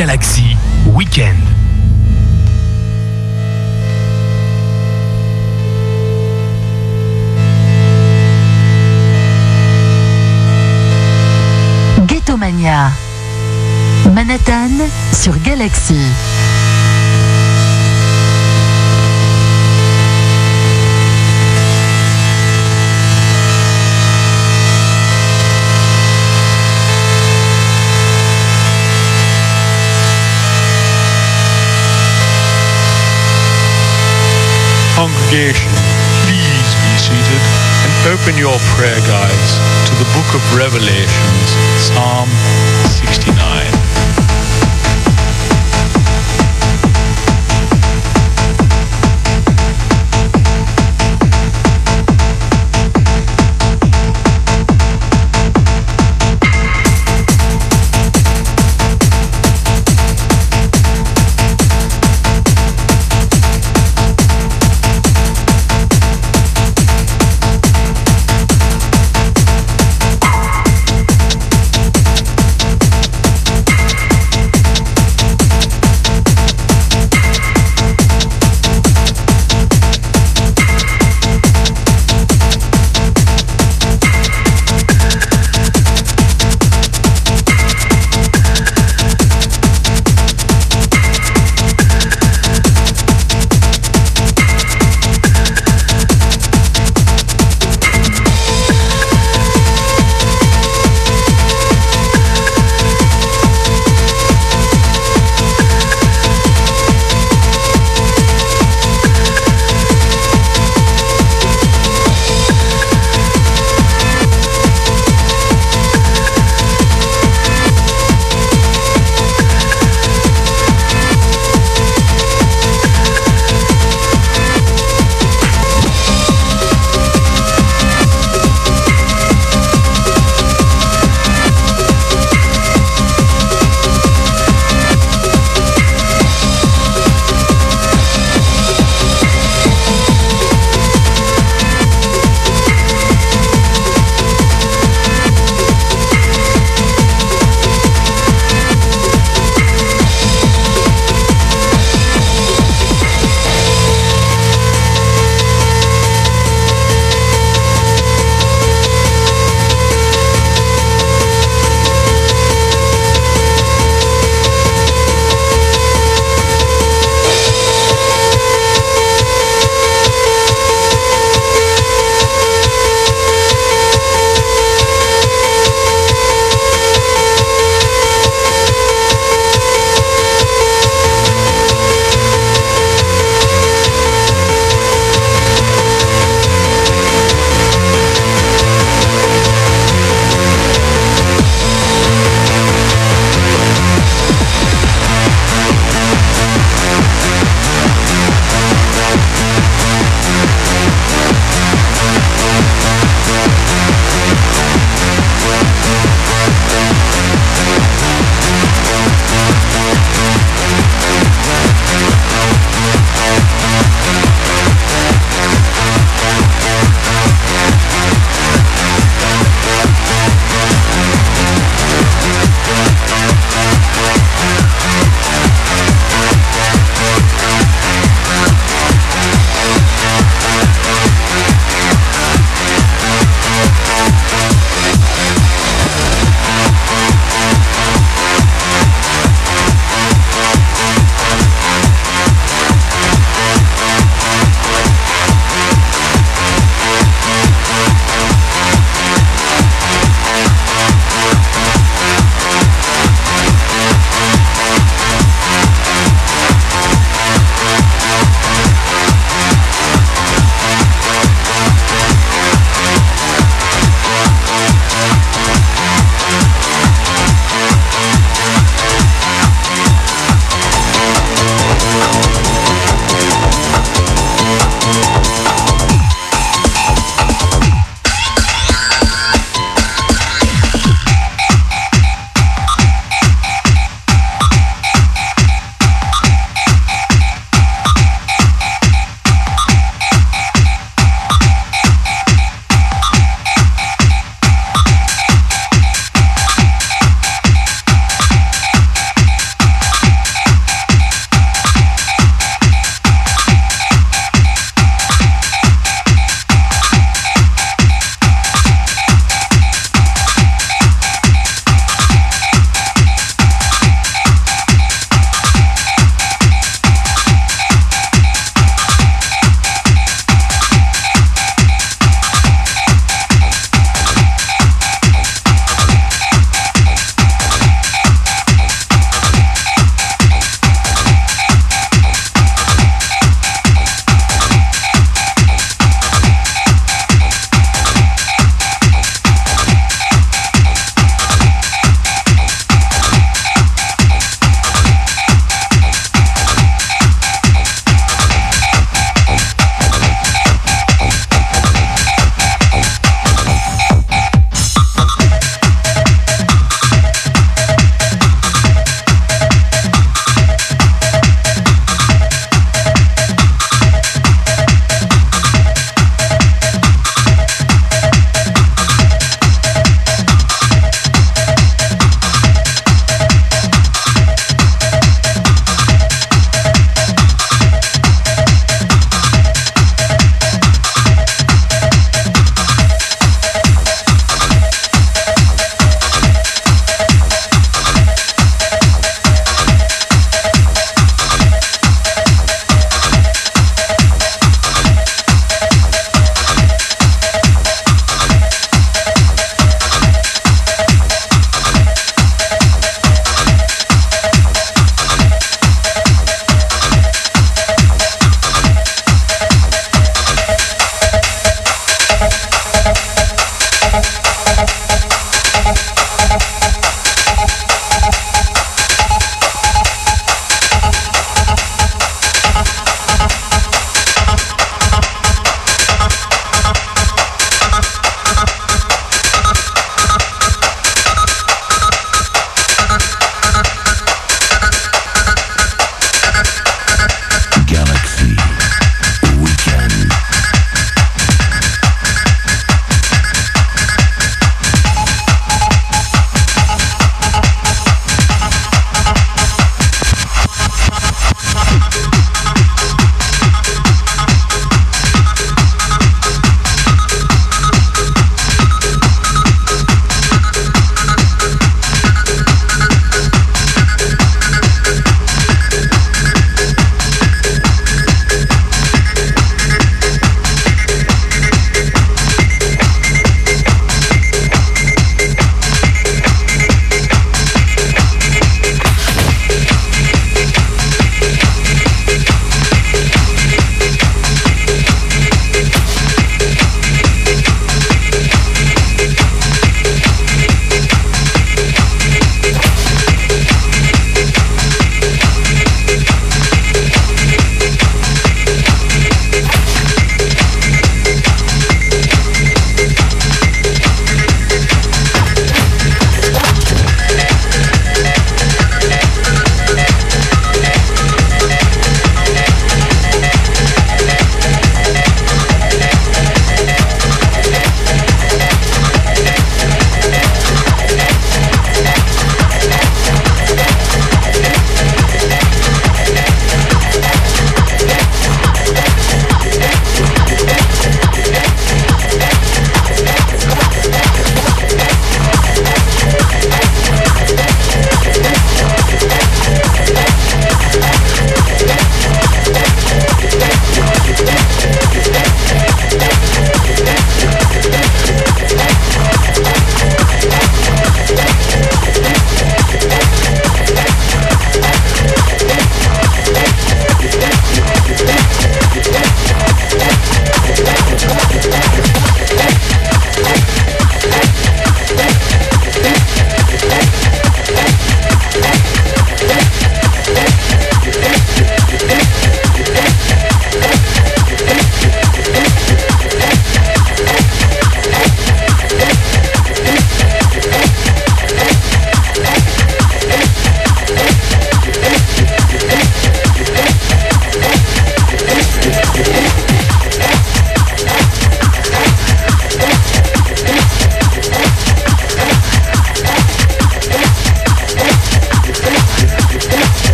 Galaxy Weekend. Ghettomania. Manhattan sur Galaxy. Congregation, please be seated and open your prayer guides to the book of Revelations, Psalm 69.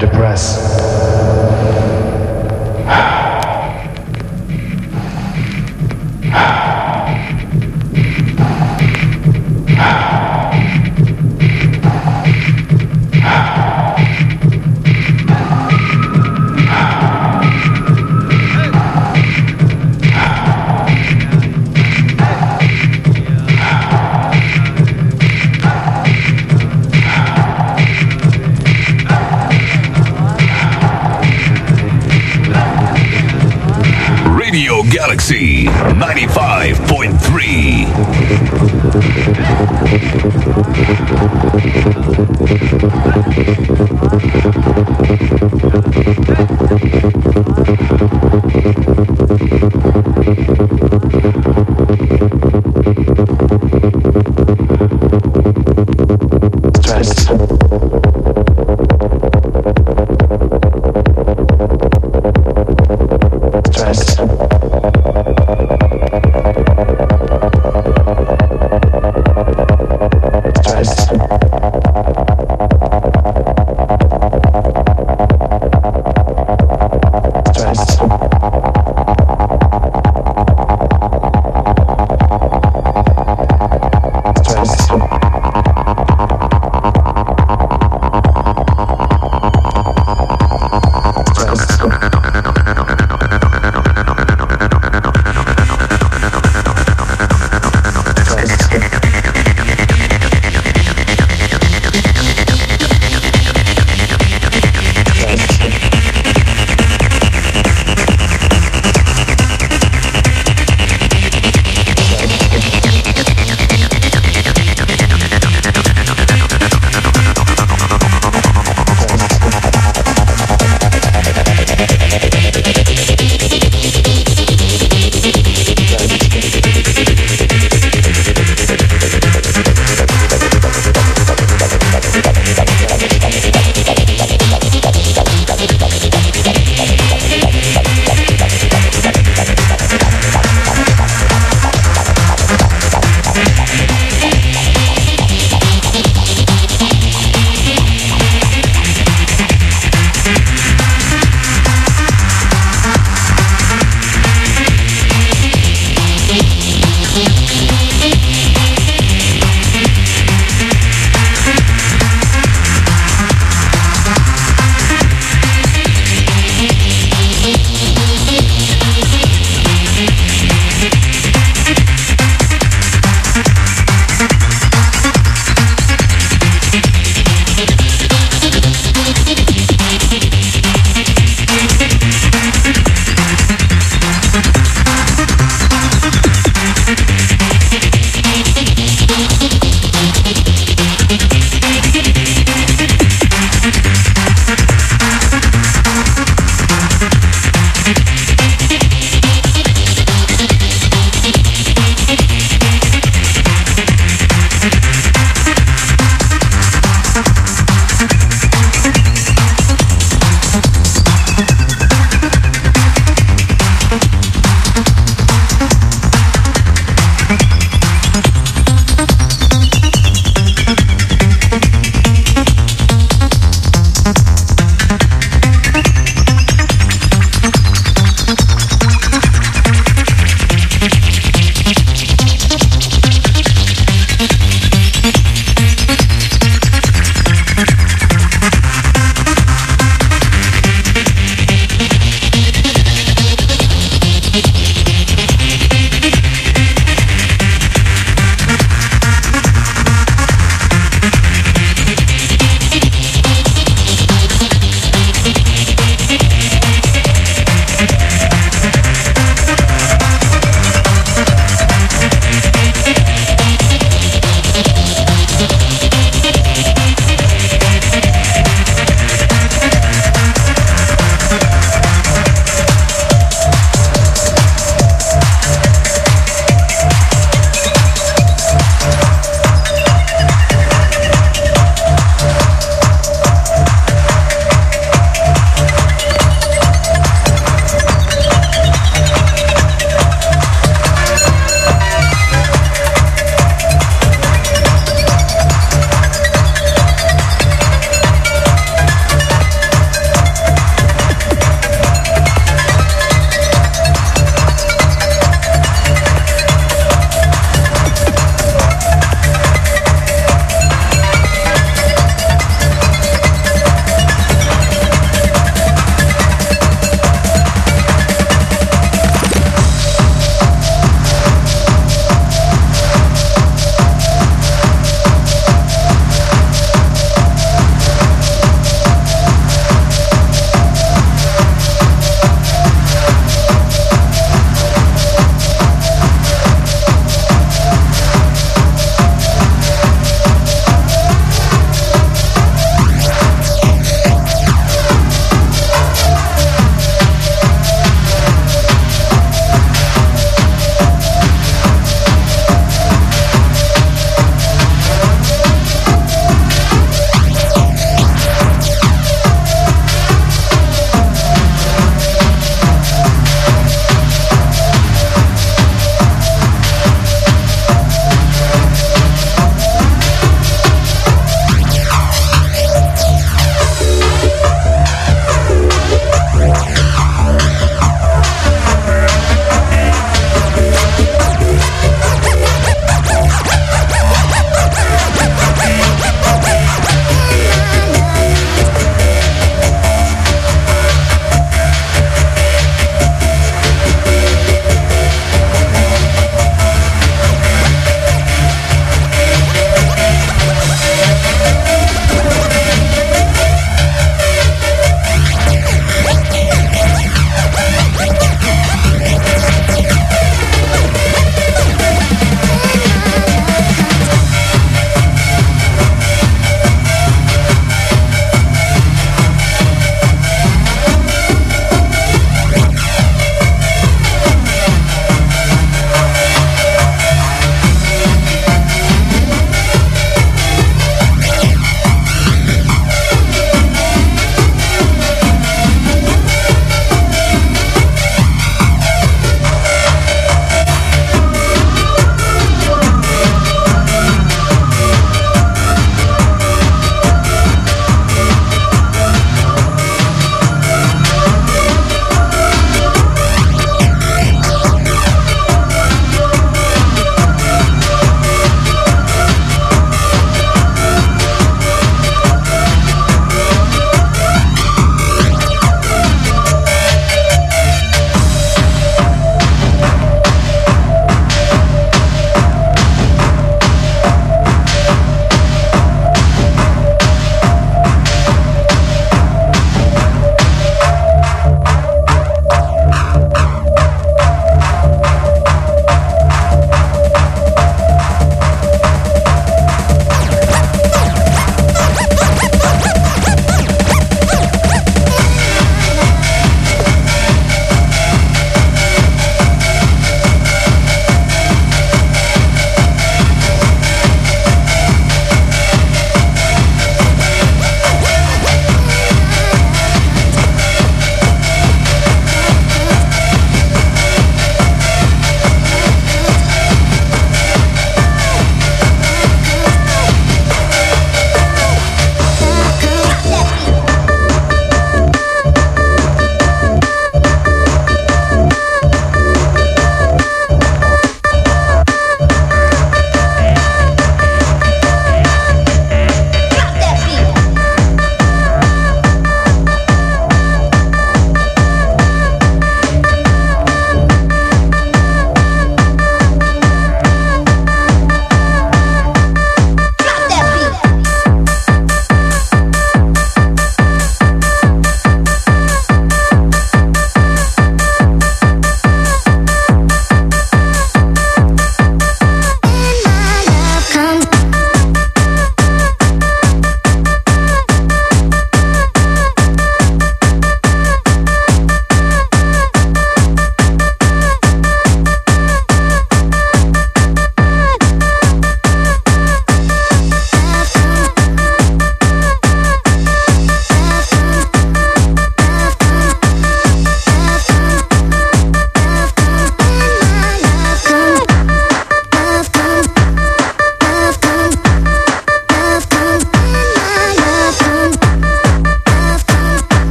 depressed.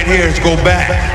Right here is go back,